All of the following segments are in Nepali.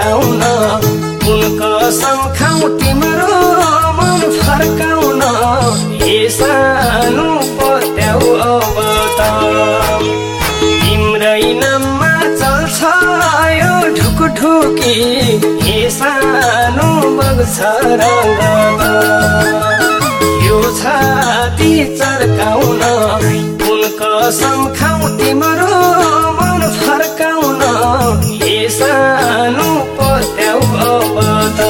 फर्काउन। कुन कसम खाउ तिम्रो मन फर्काउन। हे सानो पत्याउ अब त तिम्रै नाममा चल्छ यो ढुकढुकी। हे सानो बग्छ रङ्ग यो छाती चर्काउन। कसम खाउ तिम्रो मन फर्काउन। सानो पत्याउ अब त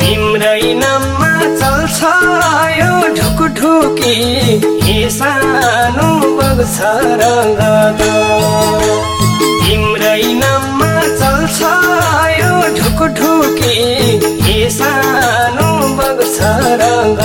तिम्रै नाममा चल्छ यो ढुकढुकी। हे सानो बग्छ रङ्ग तिम्रै नाममा चल्छ यो ढुकढुकी। हे सानो बग्छ रङ्ग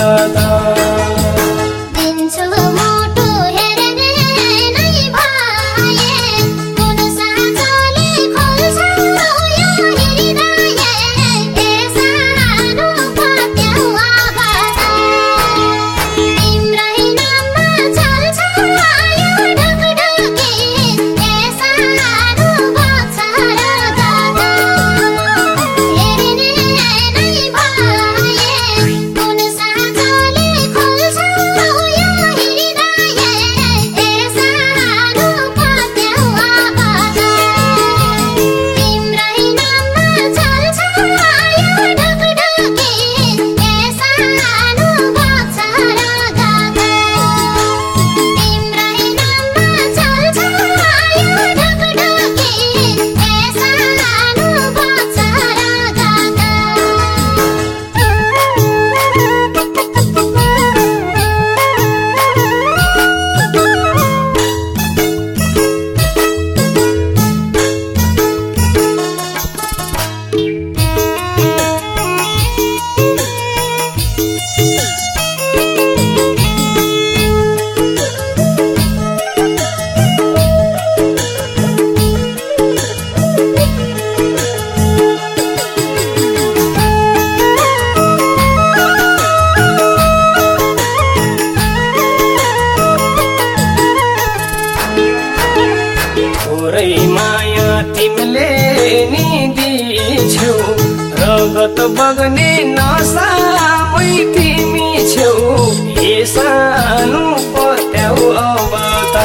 सानो पत्याउ अब त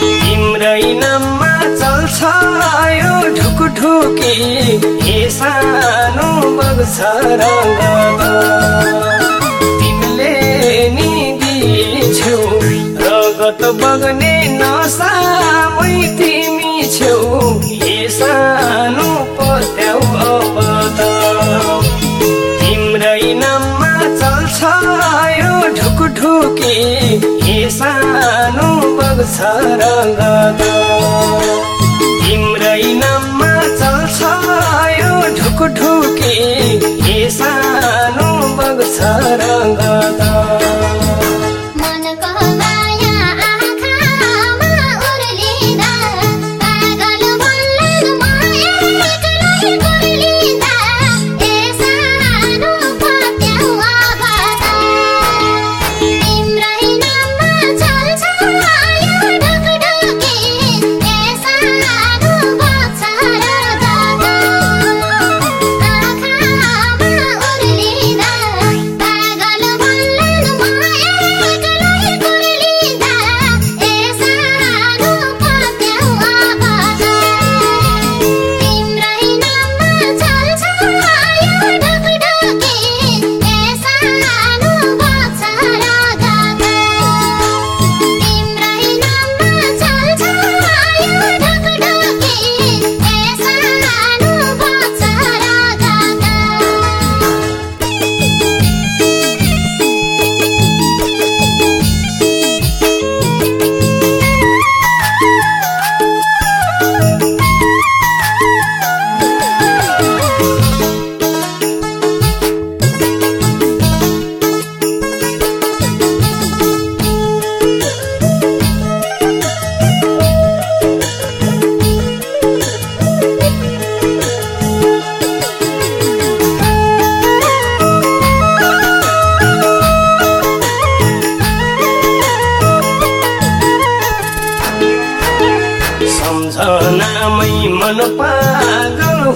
तिम्रै नाममा चल्छ यो ढुकढुकी। हे सानो बग्छ रङ्ग तिमीले नि दिछौ रगत बग्ने नसामै तिमी छेउ। हे सानो चल्छ यो ढुकढुकी हे सानो बग्छ रङ्ग तिम्रै नाममा चल्छ यो ढुकढुकी हे सानो बग्छ रङ्ग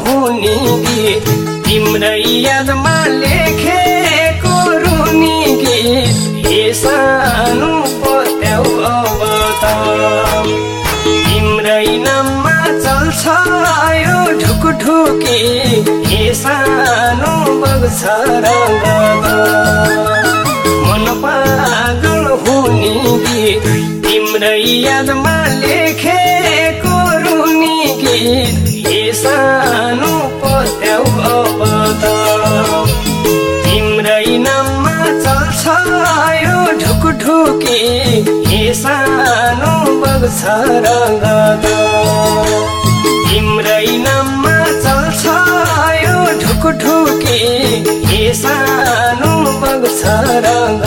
गीत तिम्रै यादमा लेखेको रुनी गीत हे सानो पत्याउ अब त तिम्रै नाममा चल्छ यो ढुकढुकी। हे सानो बग्छ रङ्ग मन पागल हुने गीत तिम्रै यादमा लेखेको रुनी गीत सानो पत्याउ अब त तिम्रै नाममा चल्छ यो ढुकढुकी हे सानो बग्छ रङ्ग तिम्रै नाममा चल्छ यो ढुकढुकी हे सानो बग्छ रङ्ग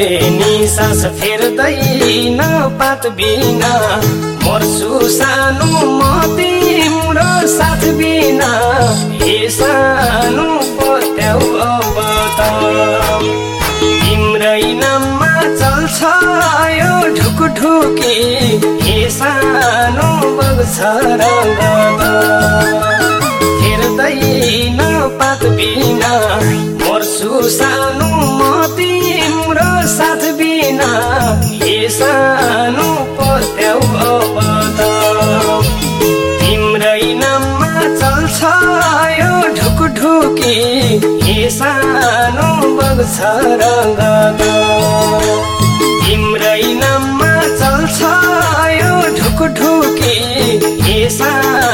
मुखले निसास फेर्दैन पात बिना मर्छु सानो म तिम्रो साथ बिना हे सानो पत्याउ अब त तिम्रै नाममा चल्छ यो ढुकढुकी हे सानो बग्छ रङ्ग सानो पत्याउ अब त तिम्रै नाममा चल्छ यो ढुकढुकी हे सानो बग्छ रङ्ग तिम्रै नाममा चल्छ यो ढुकढुकी हे सानो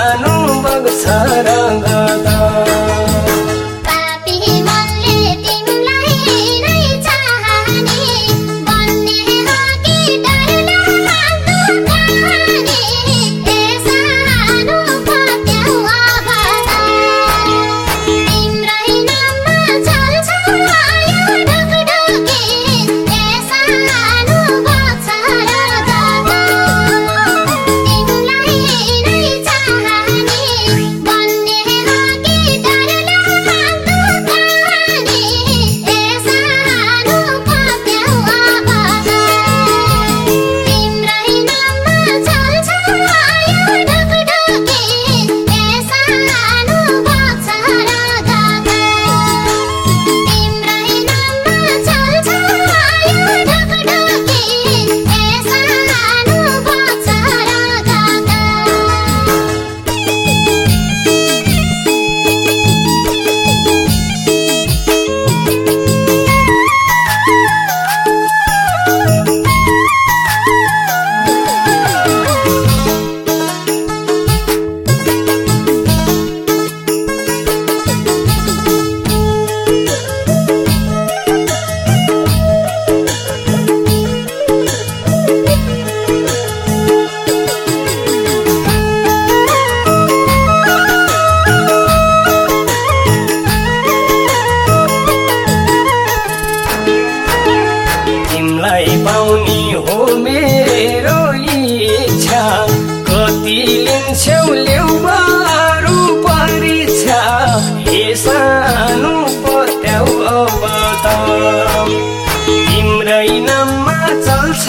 नाममा चल्छ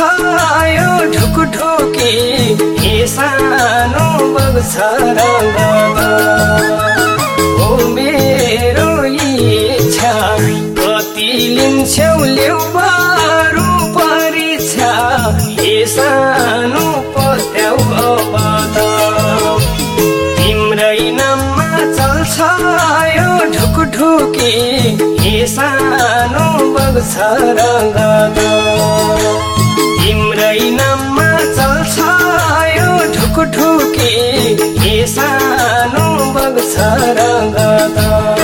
यो ढुकढुकी। हे सानो बग्छ हो मेरो इच्छा कति लिन्छौ ल्याउ बारू परीक्षा सानो ढुकढुकी हे सानो बग्छ रङ्ग तिम्रै नाममा चल्छ यो ढुकढुकी हे सानो बग्छ रङ्ग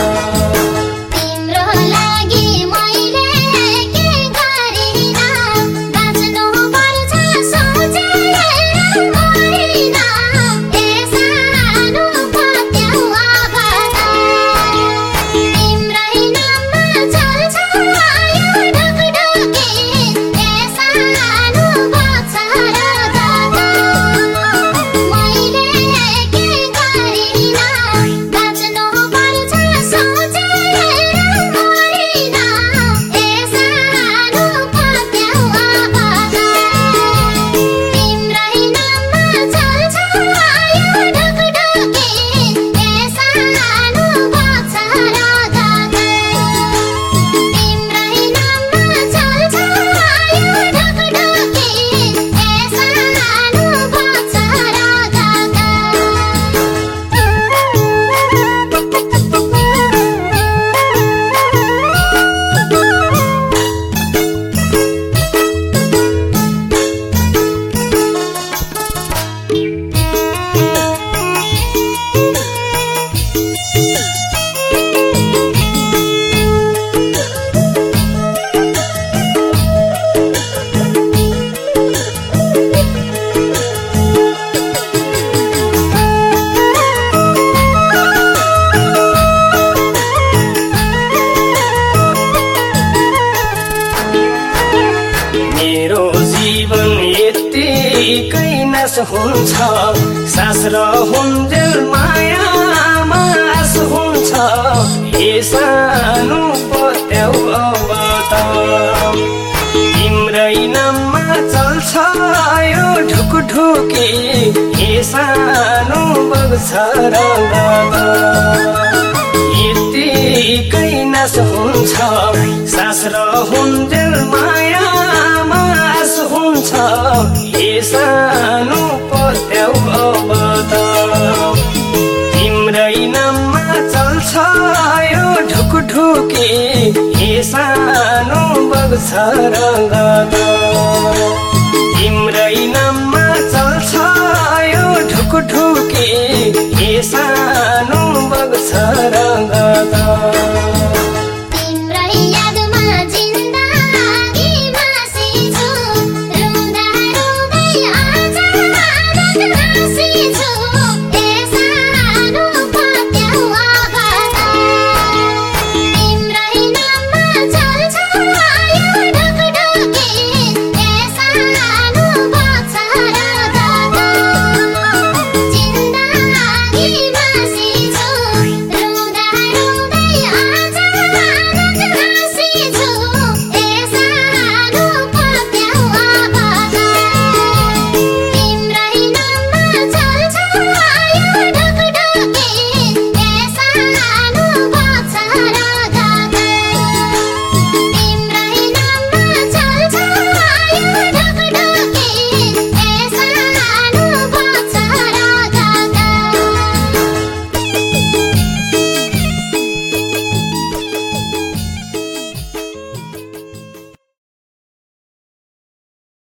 सानो पत्याउ अब त तिम्रै नाममा चल्छ यो ढुकढुकी। हे सानो बग्छ रङ्ग यत्तिकै नाश हुन्छ। सास र हुन्जेल माया मास हुन्छ। हे सानो पत्याउ अब ढुके हे सानो बग्छ रङ्ग तिम्रै नाममा चल्छ यो ढुक ढुके हे सानो बग्छ रङ्ग you.